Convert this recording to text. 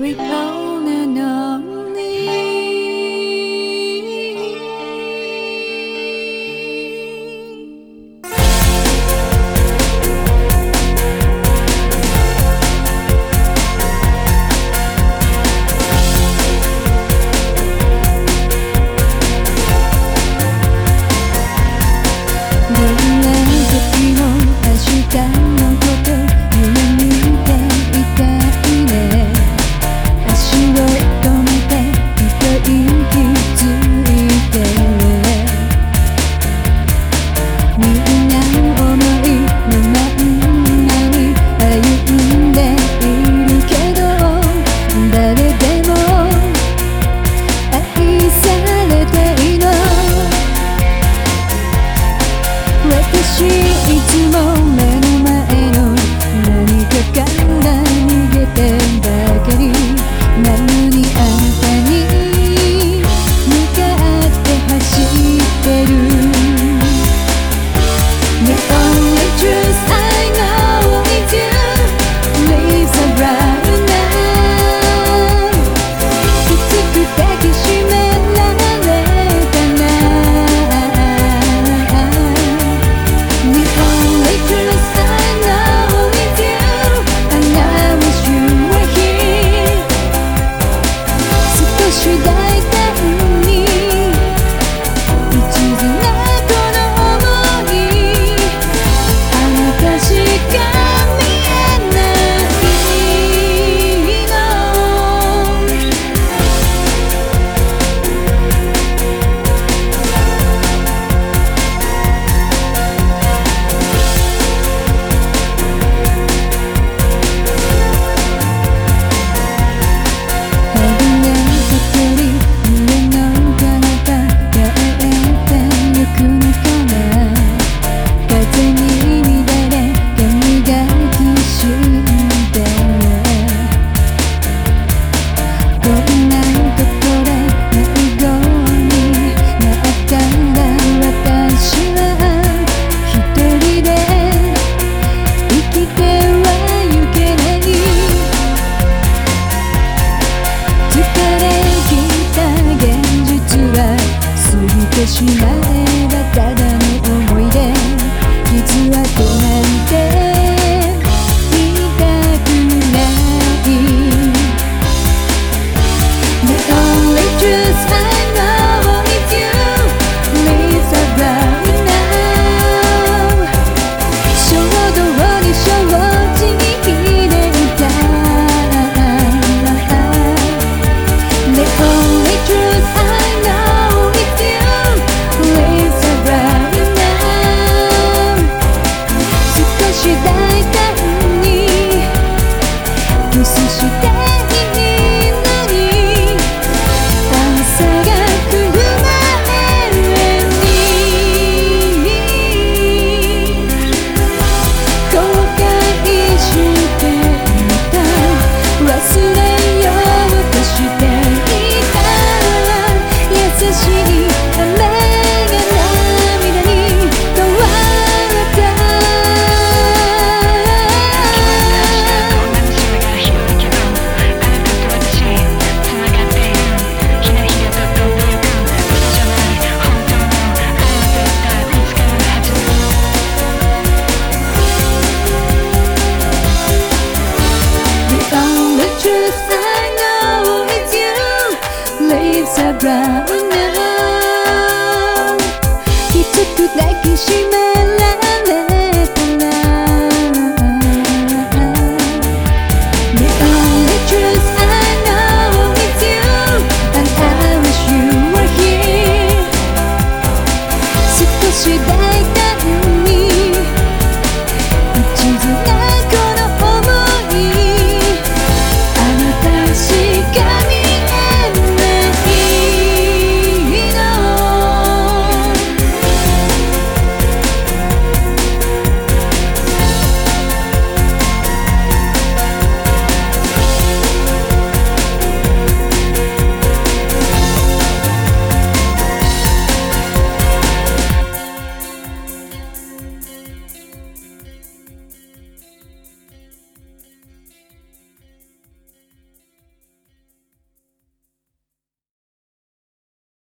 repose. 私いつも目の前去等 she